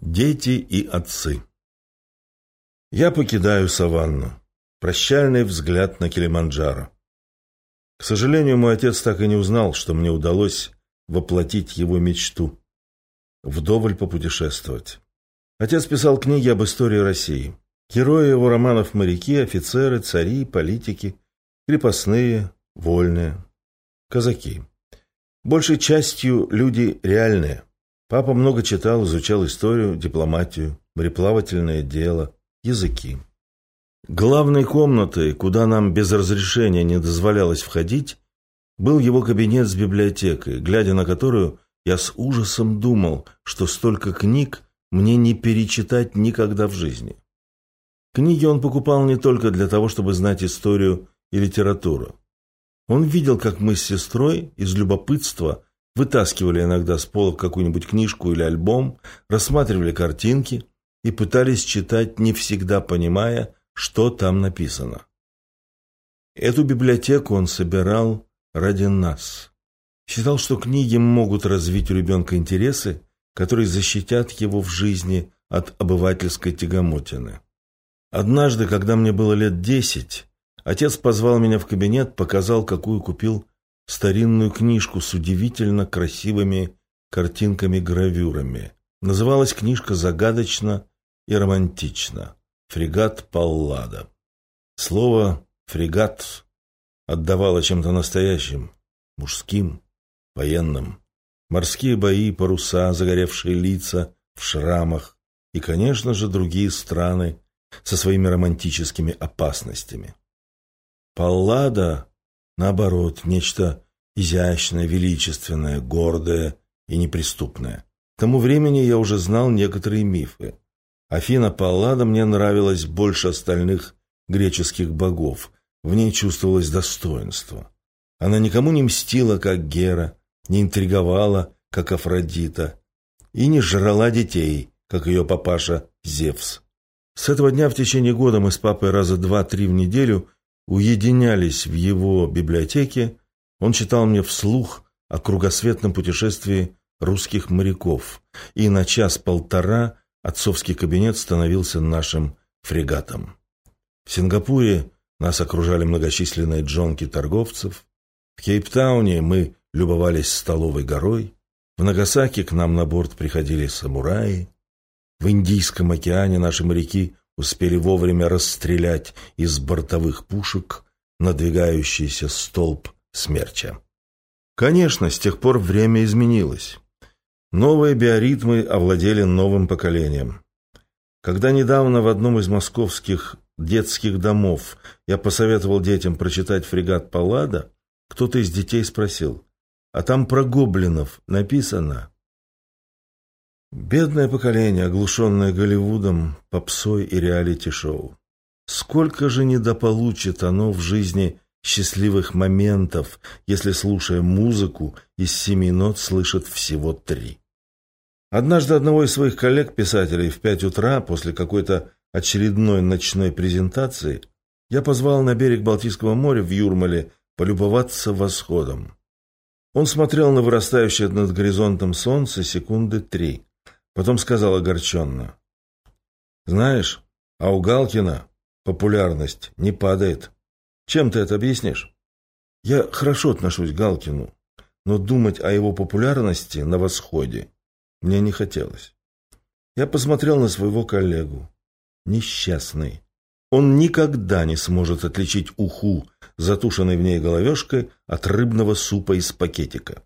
Дети и отцы. Я покидаю саванну. Прощальный взгляд на Килиманджаро. К сожалению, мой отец так и не узнал, что мне удалось воплотить его мечту. Вдоволь попутешествовать. Отец писал книги об истории России. Герои его романов – моряки, офицеры, цари, политики, крепостные, вольные, казаки. Большей частью люди реальные – Папа много читал, изучал историю, дипломатию, мореплавательное дело, языки. Главной комнатой, куда нам без разрешения не дозволялось входить, был его кабинет с библиотекой, глядя на которую я с ужасом думал, что столько книг мне не перечитать никогда в жизни. Книги он покупал не только для того, чтобы знать историю и литературу. Он видел, как мы с сестрой из любопытства – вытаскивали иногда с полок какую-нибудь книжку или альбом, рассматривали картинки и пытались читать, не всегда понимая, что там написано. Эту библиотеку он собирал ради нас. Считал, что книги могут развить у ребенка интересы, которые защитят его в жизни от обывательской тягомотины. Однажды, когда мне было лет десять, отец позвал меня в кабинет, показал, какую купил старинную книжку с удивительно красивыми картинками-гравюрами. Называлась книжка загадочно и романтично «Фрегат Паллада». Слово «фрегат» отдавало чем-то настоящим, мужским, военным. Морские бои, паруса, загоревшие лица в шрамах и, конечно же, другие страны со своими романтическими опасностями. Паллада Наоборот, нечто изящное, величественное, гордое и неприступное. К тому времени я уже знал некоторые мифы. Афина Паллада мне нравилась больше остальных греческих богов. В ней чувствовалось достоинство. Она никому не мстила, как Гера, не интриговала, как Афродита, и не жрала детей, как ее папаша Зевс. С этого дня в течение года мы с папой раза два-три в неделю – уединялись в его библиотеке, он читал мне вслух о кругосветном путешествии русских моряков, и на час-полтора отцовский кабинет становился нашим фрегатом. В Сингапуре нас окружали многочисленные джонки торговцев, в Кейптауне мы любовались столовой горой, в Нагасаки к нам на борт приходили самураи, в Индийском океане наши моряки успели вовремя расстрелять из бортовых пушек надвигающийся столб смерча. Конечно, с тех пор время изменилось. Новые биоритмы овладели новым поколением. Когда недавно в одном из московских детских домов я посоветовал детям прочитать фрегат Паллада, кто-то из детей спросил, а там про гоблинов написано? Бедное поколение, оглушенное Голливудом, попсой и реалити-шоу. Сколько же недополучит оно в жизни счастливых моментов, если, слушая музыку, из семи нот слышит всего три. Однажды одного из своих коллег-писателей в пять утра после какой-то очередной ночной презентации я позвал на берег Балтийского моря в Юрмале полюбоваться восходом. Он смотрел на вырастающее над горизонтом солнце секунды три. Потом сказал огорченно. «Знаешь, а у Галкина популярность не падает. Чем ты это объяснишь?» «Я хорошо отношусь к Галкину, но думать о его популярности на восходе мне не хотелось. Я посмотрел на своего коллегу. Несчастный. Он никогда не сможет отличить уху, затушенной в ней головешкой, от рыбного супа из пакетика.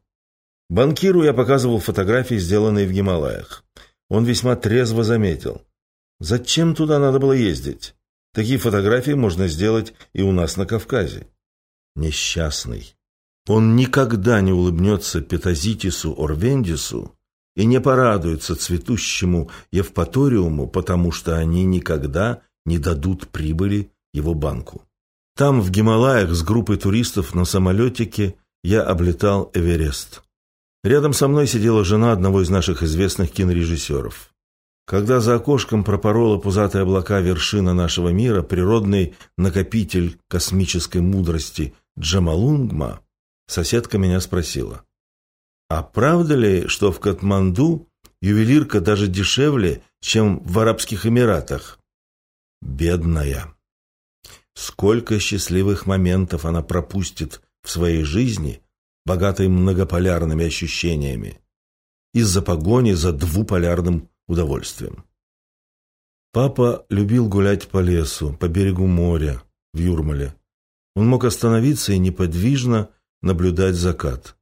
Банкиру я показывал фотографии, сделанные в Гималаях. Он весьма трезво заметил. Зачем туда надо было ездить? Такие фотографии можно сделать и у нас на Кавказе. Несчастный. Он никогда не улыбнется Петазитису Орвендису и не порадуется цветущему Евпаториуму, потому что они никогда не дадут прибыли его банку. Там, в Гималаях, с группой туристов на самолетике я облетал Эверест. Рядом со мной сидела жена одного из наших известных кинорежиссеров. Когда за окошком пропорола пузатые облака вершина нашего мира, природный накопитель космической мудрости Джамалунгма, соседка меня спросила, «А правда ли, что в Катманду Ювелирка даже дешевле, чем в Арабских Эмиратах. Бедная. Сколько счастливых моментов она пропустит в своей жизни, богатой многополярными ощущениями, из-за погони за двуполярным удовольствием. Папа любил гулять по лесу, по берегу моря, в Юрмале. Он мог остановиться и неподвижно наблюдать закат.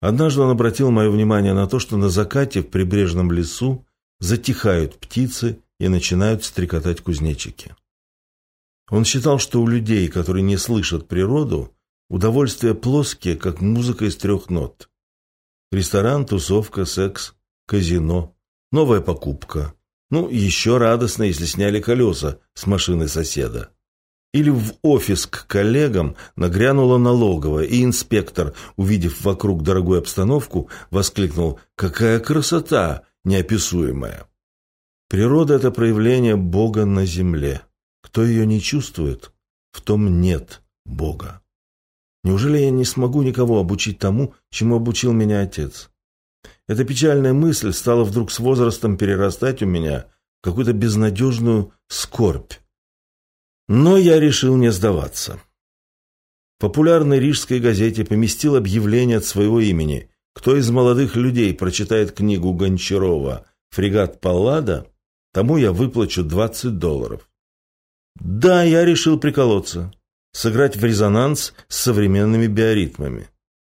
Однажды он обратил мое внимание на то, что на закате в прибрежном лесу затихают птицы и начинают стрекотать кузнечики. Он считал, что у людей, которые не слышат природу, удовольствия плоские, как музыка из трех нот. Ресторан, тусовка, секс, казино, новая покупка. Ну, еще радостно, если сняли колеса с машины соседа. Или в офис к коллегам нагрянула налоговая, и инспектор, увидев вокруг дорогую обстановку, воскликнул «Какая красота неописуемая!» Природа – это проявление Бога на земле. Кто ее не чувствует, в том нет Бога. Неужели я не смогу никого обучить тому, чему обучил меня отец? Эта печальная мысль стала вдруг с возрастом перерастать у меня в какую-то безнадежную скорбь. Но я решил не сдаваться. В популярной рижской газете поместил объявление от своего имени. Кто из молодых людей прочитает книгу Гончарова «Фрегат Паллада», тому я выплачу 20 долларов. Да, я решил приколоться, сыграть в резонанс с современными биоритмами.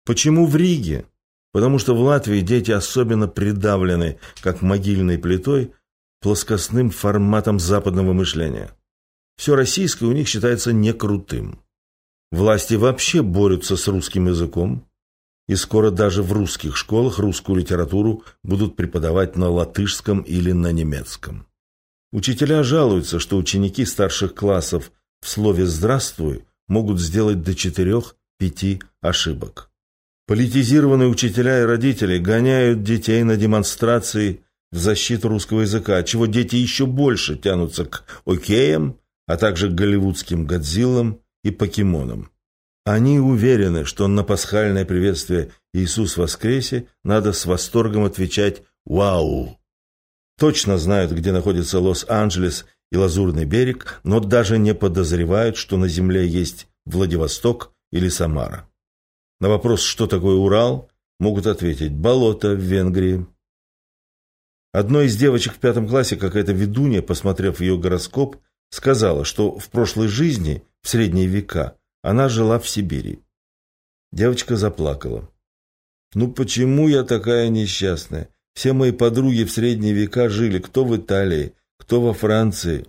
Почему в Риге? Потому что в Латвии дети особенно придавлены, как могильной плитой, плоскостным форматом западного мышления. Все российское у них считается некрутым. Власти вообще борются с русским языком, и скоро даже в русских школах русскую литературу будут преподавать на латышском или на немецком. Учителя жалуются, что ученики старших классов в слове «здравствуй» могут сделать до четырех-пяти ошибок. Политизированные учителя и родители гоняют детей на демонстрации в защиту русского языка, чего дети еще больше тянутся к океям а также к голливудским Годзиллам и покемонам. Они уверены, что на пасхальное приветствие «Иисус воскресе» надо с восторгом отвечать «Вау!». Точно знают, где находится Лос-Анджелес и Лазурный берег, но даже не подозревают, что на Земле есть Владивосток или Самара. На вопрос, что такое Урал, могут ответить «болото в Венгрии». Одной из девочек в пятом классе какая-то ведунья, посмотрев ее гороскоп, сказала, что в прошлой жизни, в средние века, она жила в Сибири. Девочка заплакала. «Ну почему я такая несчастная? Все мои подруги в средние века жили, кто в Италии, кто во Франции,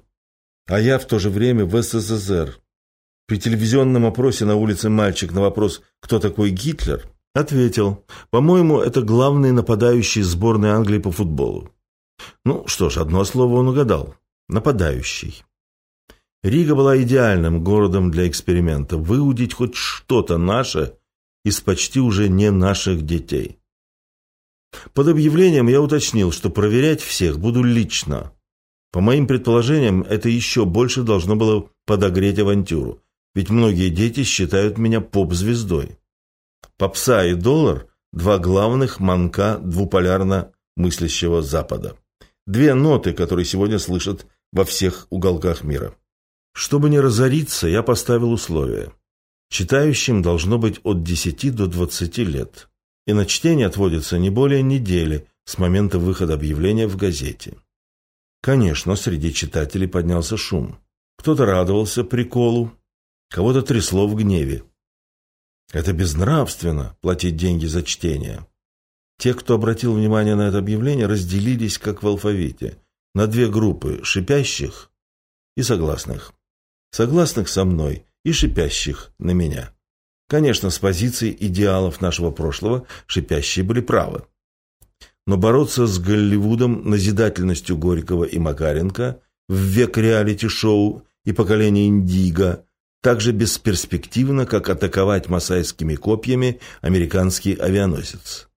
а я в то же время в СССР». При телевизионном опросе на улице мальчик на вопрос «Кто такой Гитлер?» ответил «По-моему, это главный нападающий сборной Англии по футболу». Ну что ж, одно слово он угадал. Нападающий. Рига была идеальным городом для эксперимента. Выудить хоть что-то наше из почти уже не наших детей. Под объявлением я уточнил, что проверять всех буду лично. По моим предположениям, это еще больше должно было подогреть авантюру, ведь многие дети считают меня поп-звездой. Попса и доллар – два главных манка двуполярно мыслящего Запада. Две ноты, которые сегодня слышат во всех уголках мира. Чтобы не разориться, я поставил условие. Читающим должно быть от 10 до 20 лет. И на чтение отводится не более недели с момента выхода объявления в газете. Конечно, среди читателей поднялся шум. Кто-то радовался приколу, кого-то трясло в гневе. Это безнравственно – платить деньги за чтение. Те, кто обратил внимание на это объявление, разделились, как в алфавите, на две группы – шипящих и согласных согласных со мной и шипящих на меня. Конечно, с позиции идеалов нашего прошлого шипящие были правы. Но бороться с Голливудом, назидательностью Горького и Макаренко в век реалити-шоу и поколения Индиго так же бесперспективно, как атаковать масайскими копьями американский авианосец.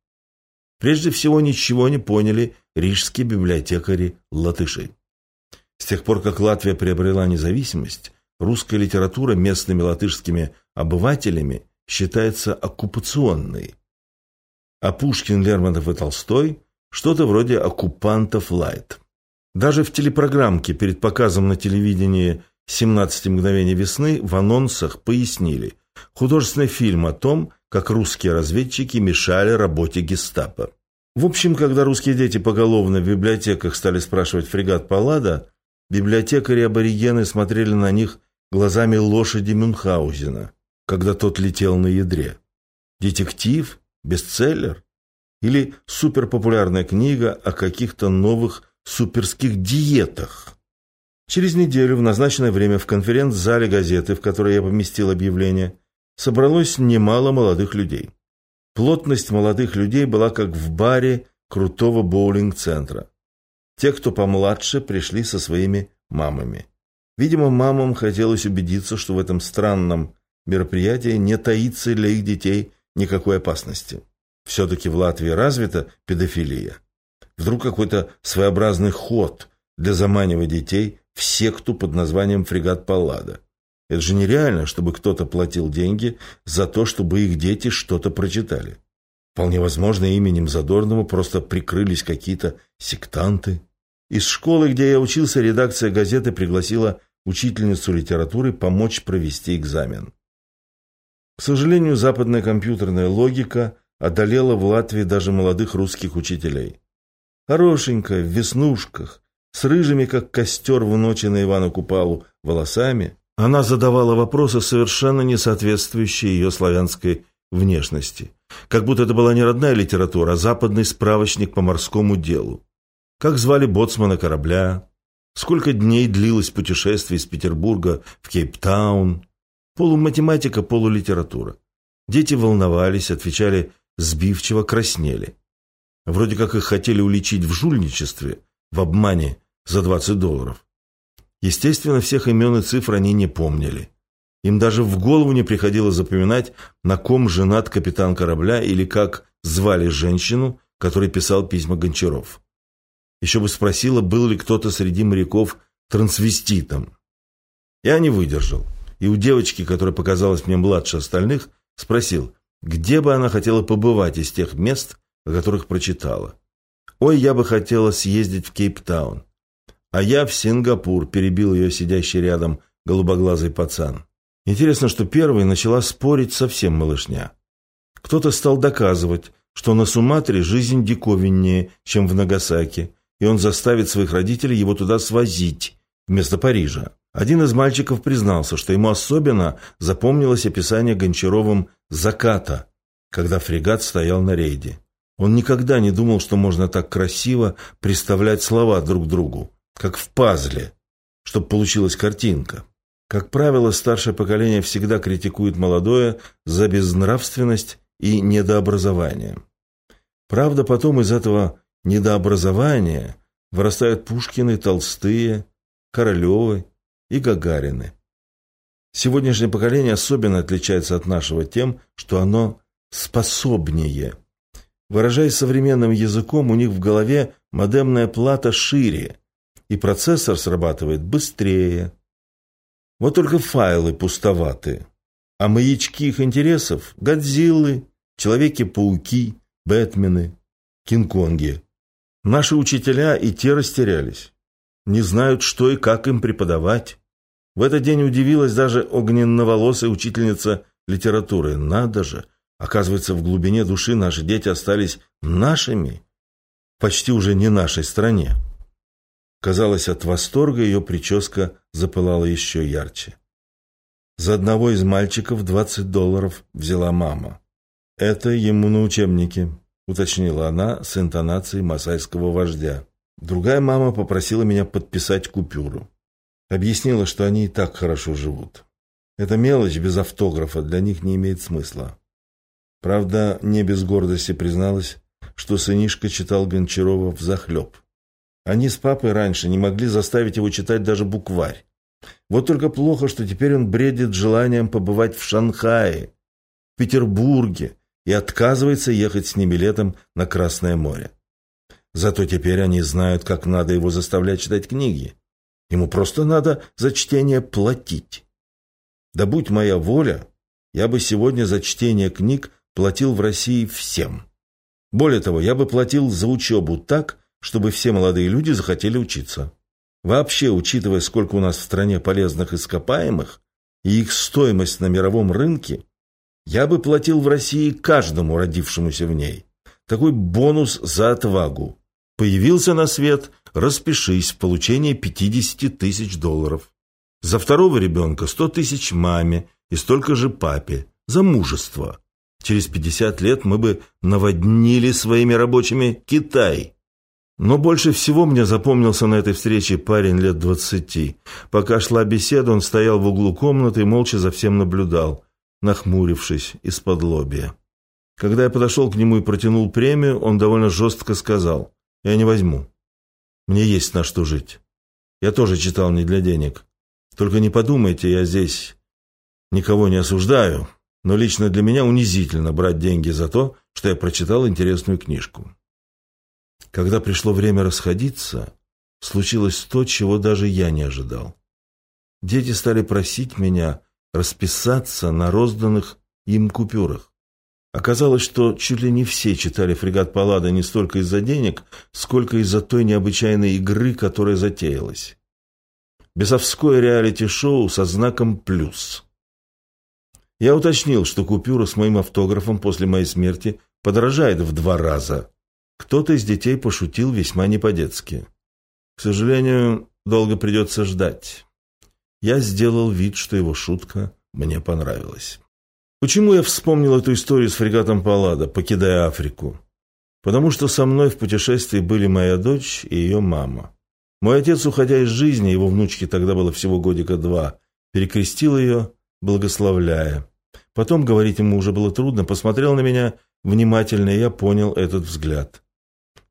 Прежде всего ничего не поняли рижские библиотекари-латыши. С тех пор, как Латвия приобрела независимость, русская литература местными латышскими обывателями считается оккупационной. А Пушкин, Лермонтов и Толстой, Что-то вроде «Оккупантов Лайт». Даже в телепрограммке перед показом на телевидении «17 мгновений весны» в анонсах пояснили художественный фильм о том, как русские разведчики мешали работе гестапо. В общем, когда русские дети поголовно в библиотеках стали спрашивать фрегат Паллада, библиотекари-аборигены смотрели на них глазами лошади Мюнхгаузена, когда тот летел на ядре. Детектив? Бестселлер? Или суперпопулярная книга о каких-то новых суперских диетах? Через неделю в назначенное время в конференц-зале газеты, в которой я поместил объявление, собралось немало молодых людей. Плотность молодых людей была как в баре крутого боулинг-центра. Те, кто помладше, пришли со своими мамами. Видимо, мамам хотелось убедиться, что в этом странном мероприятии не таится для их детей никакой опасности. Все-таки в Латвии развита педофилия. Вдруг какой-то своеобразный ход для заманивания детей в секту под названием «Фрегат Паллада». Это же нереально, чтобы кто-то платил деньги за то, чтобы их дети что-то прочитали. Вполне возможно, именем Задорнова просто прикрылись какие-то сектанты. Из школы, где я учился, редакция газеты пригласила учительницу литературы помочь провести экзамен. К сожалению, западная компьютерная логика одолела в Латвии даже молодых русских учителей. Хорошенькая, в веснушках, с рыжими, как костер в ночи на Ивана Купалу, волосами, она задавала вопросы, совершенно не соответствующие ее славянской внешности. Как будто это была не родная литература, а западный справочник по морскому делу. Как звали боцмана корабля, сколько дней длилось путешествие из Петербурга в Кейптаун. Полуматематика, полулитература. Дети волновались, отвечали сбивчиво, краснели. Вроде как их хотели уличить в жульничестве, в обмане за 20 долларов. Естественно, всех имен и цифр они не помнили. Им даже в голову не приходило запоминать, на ком женат капитан корабля или как звали женщину, которой писал письма Гончаров. Еще бы спросила, был ли кто-то среди моряков трансвеститом. Я не выдержал. И у девочки, которая показалась мне младше остальных, спросил, где бы она хотела побывать из тех мест, о которых прочитала. «Ой, я бы хотела съездить в Кейптаун. А я в Сингапур, перебил ее сидящий рядом голубоглазый пацан. Интересно, что первой начала спорить совсем малышня. Кто-то стал доказывать, что на Суматре жизнь диковиннее, чем в Нагасаки, и он заставит своих родителей его туда свозить, вместо Парижа. Один из мальчиков признался, что ему особенно запомнилось описание Гончаровым «заката», когда фрегат стоял на рейде. Он никогда не думал, что можно так красиво представлять слова друг другу как в пазле, чтобы получилась картинка. Как правило, старшее поколение всегда критикует молодое за безнравственность и недообразование. Правда, потом из этого недообразования вырастают Пушкины, Толстые, Королевы и Гагарины. Сегодняшнее поколение особенно отличается от нашего тем, что оно способнее. Выражаясь современным языком, у них в голове модемная плата шире – и процессор срабатывает быстрее. Вот только файлы пустоваты. А маячки их интересов – Годзиллы, Человеки-пауки, Бэтмены, Кинг-Конги. Наши учителя и те растерялись. Не знают, что и как им преподавать. В этот день удивилась даже огненноволосая учительница литературы. Надо же, оказывается, в глубине души наши дети остались нашими, почти уже не нашей стране. Казалось, от восторга ее прическа запылала еще ярче. За одного из мальчиков 20 долларов взяла мама. «Это ему на учебники», — уточнила она с интонацией масайского вождя. Другая мама попросила меня подписать купюру. Объяснила, что они и так хорошо живут. Эта мелочь без автографа для них не имеет смысла. Правда, не без гордости призналась, что сынишка читал Гончарова взахлеб. Они с папой раньше не могли заставить его читать даже букварь. Вот только плохо, что теперь он бредит желанием побывать в Шанхае, в Петербурге и отказывается ехать с ними летом на Красное море. Зато теперь они знают, как надо его заставлять читать книги. Ему просто надо за чтение платить. Да будь моя воля, я бы сегодня за чтение книг платил в России всем. Более того, я бы платил за учебу так, чтобы все молодые люди захотели учиться. Вообще, учитывая, сколько у нас в стране полезных ископаемых и их стоимость на мировом рынке, я бы платил в России каждому родившемуся в ней. Такой бонус за отвагу. Появился на свет, распишись в получении 50 тысяч долларов. За второго ребенка 100 тысяч маме и столько же папе. За мужество. Через 50 лет мы бы наводнили своими рабочими Китай. Но больше всего мне запомнился на этой встрече парень лет двадцати. Пока шла беседа, он стоял в углу комнаты и молча за всем наблюдал, нахмурившись из-под лобья. Когда я подошел к нему и протянул премию, он довольно жестко сказал, «Я не возьму. Мне есть на что жить. Я тоже читал не для денег. Только не подумайте, я здесь никого не осуждаю, но лично для меня унизительно брать деньги за то, что я прочитал интересную книжку». Когда пришло время расходиться, случилось то, чего даже я не ожидал. Дети стали просить меня расписаться на розданных им купюрах. Оказалось, что чуть ли не все читали «Фрегат Паллада» не столько из-за денег, сколько из-за той необычайной игры, которая затеялась. Бесовское реалити-шоу со знаком «плюс». Я уточнил, что купюра с моим автографом после моей смерти подорожает в два раза, кто-то из детей пошутил весьма не по-детски. К сожалению, долго придется ждать. Я сделал вид, что его шутка мне понравилась. Почему я вспомнил эту историю с фрегатом Паллада, покидая Африку? Потому что со мной в путешествии были моя дочь и ее мама. Мой отец, уходя из жизни, его внучке тогда было всего годика два, перекрестил ее, благословляя. Потом, говорить ему уже было трудно, посмотрел на меня внимательно, и я понял этот взгляд.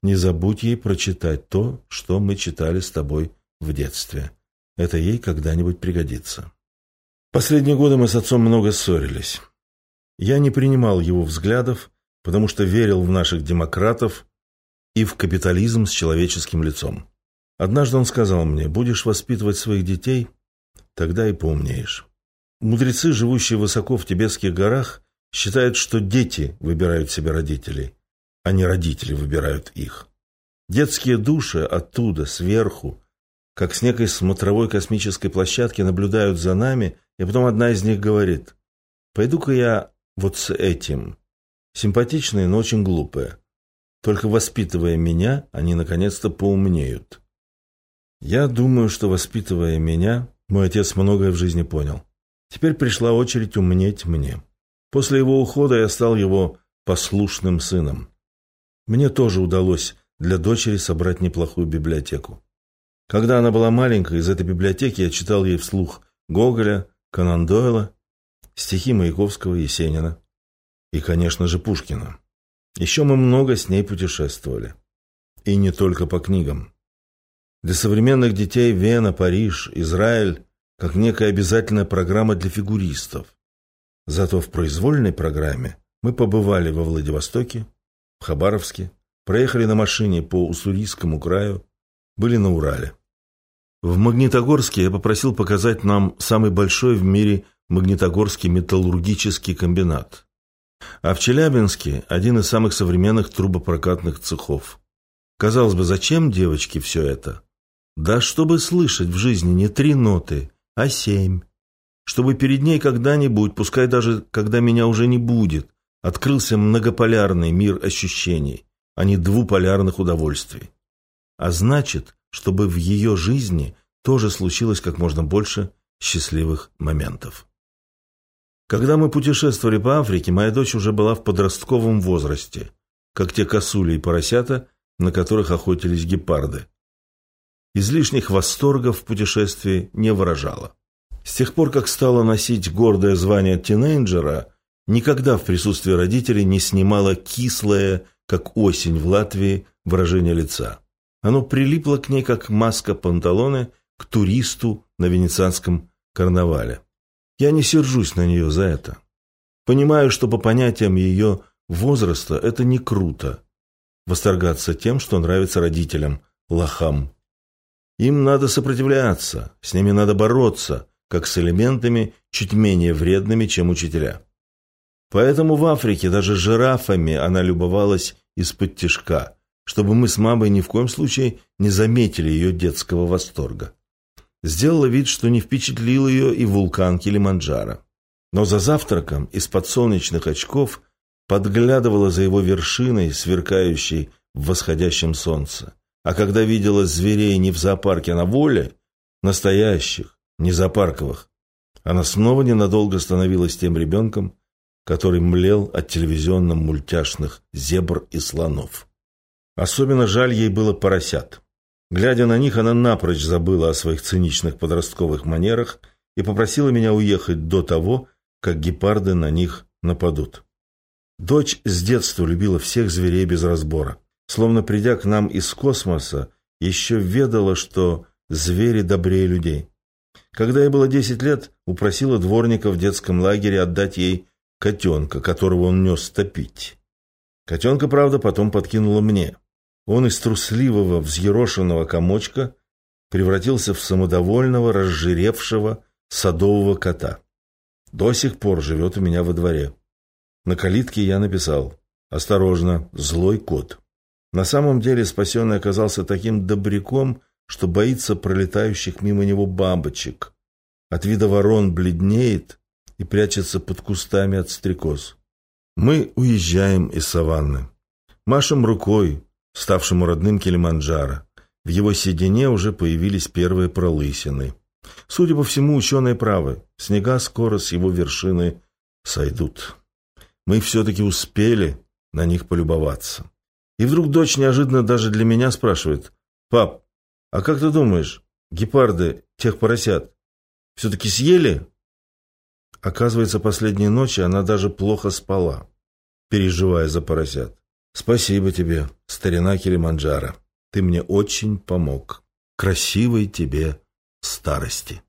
Не забудь ей прочитать то, что мы читали с тобой в детстве. Это ей когда-нибудь пригодится. Последние годы мы с отцом много ссорились. Я не принимал его взглядов, потому что верил в наших демократов и в капитализм с человеческим лицом. Однажды он сказал мне, будешь воспитывать своих детей, тогда и поумнеешь. Мудрецы, живущие высоко в тибетских горах, считают, что дети выбирают себе родителей, а не родители выбирают их. Детские души оттуда, сверху, как с некой смотровой космической площадки наблюдают за нами, и потом одна из них говорит, «Пойду-ка я вот с этим». Симпатичные, но очень глупые. Только воспитывая меня, они наконец-то поумнеют. Я думаю, что воспитывая меня, мой отец многое в жизни понял. Теперь пришла очередь умнеть мне. После его ухода я стал его послушным сыном. Мне тоже удалось для дочери собрать неплохую библиотеку. Когда она была маленькой, из этой библиотеки я читал ей вслух Гоголя, Конан Дойла, стихи Маяковского, Есенина и, конечно же, Пушкина. Еще мы много с ней путешествовали. И не только по книгам. Для современных детей Вена, Париж, Израиль как некая обязательная программа для фигуристов. Зато в произвольной программе мы побывали во Владивостоке, в Хабаровске, проехали на машине по Уссурийскому краю, были на Урале. В Магнитогорске я попросил показать нам самый большой в мире Магнитогорский металлургический комбинат. А в Челябинске один из самых современных трубопрокатных цехов. Казалось бы, зачем девочке все это? Да чтобы слышать в жизни не три ноты, а семь. Чтобы перед ней когда-нибудь, пускай даже когда меня уже не будет, открылся многополярный мир ощущений, а не двуполярных удовольствий. А значит, чтобы в ее жизни тоже случилось как можно больше счастливых моментов. Когда мы путешествовали по Африке, моя дочь уже была в подростковом возрасте, как те косули и поросята, на которых охотились гепарды. Излишних восторгов в путешествии не выражала. С тех пор, как стала носить гордое звание тинейджера, никогда в присутствии родителей не снимала кислое, как осень в Латвии, выражение лица. Оно прилипло к ней, как маска панталоны, к туристу на венецианском карнавале. Я не сержусь на нее за это. Понимаю, что по понятиям ее возраста это не круто. Восторгаться тем, что нравится родителям, лохам. Им надо сопротивляться, с ними надо бороться, как с элементами чуть менее вредными, чем учителя. Поэтому в Африке даже жирафами она любовалась из-под тишка, чтобы мы с мамой ни в коем случае не заметили ее детского восторга. Сделала вид, что не впечатлил ее и вулкан Килиманджаро. Но за завтраком из-под солнечных очков подглядывала за его вершиной, сверкающей в восходящем солнце. А когда видела зверей не в зоопарке, а на воле, настоящих, не зоопарковых, она снова ненадолго становилась тем ребенком, который млел от телевизионно-мультяшных зебр и слонов. Особенно жаль ей было поросят. Глядя на них, она напрочь забыла о своих циничных подростковых манерах и попросила меня уехать до того, как гепарды на них нападут. Дочь с детства любила всех зверей без разбора. Словно придя к нам из космоса, еще ведала, что звери добрее людей. Когда ей было десять лет, упросила дворника в детском лагере отдать ей котенка, которого он нес топить. Котенка, правда, потом подкинула мне. Он из трусливого, взъерошенного комочка превратился в самодовольного, разжиревшего садового кота. До сих пор живет у меня во дворе. На калитке я написал «Осторожно, злой кот». На самом деле спасенный оказался таким добряком, что боится пролетающих мимо него бабочек. От вида ворон бледнеет и прячется под кустами от стрекоз. Мы уезжаем из саванны. Машем рукой, ставшему родным Килиманджаро. В его седине уже появились первые пролысины. Судя по всему, ученые правы. Снега скоро с его вершины сойдут. Мы все-таки успели на них полюбоваться. И вдруг дочь неожиданно даже для меня спрашивает. «Пап, а как ты думаешь, гепарды тех поросят все-таки съели?» Оказывается, последние ночи она даже плохо спала, переживая за поросят. Спасибо тебе, старина Килиманджаро. Ты мне очень помог. Красивой тебе старости.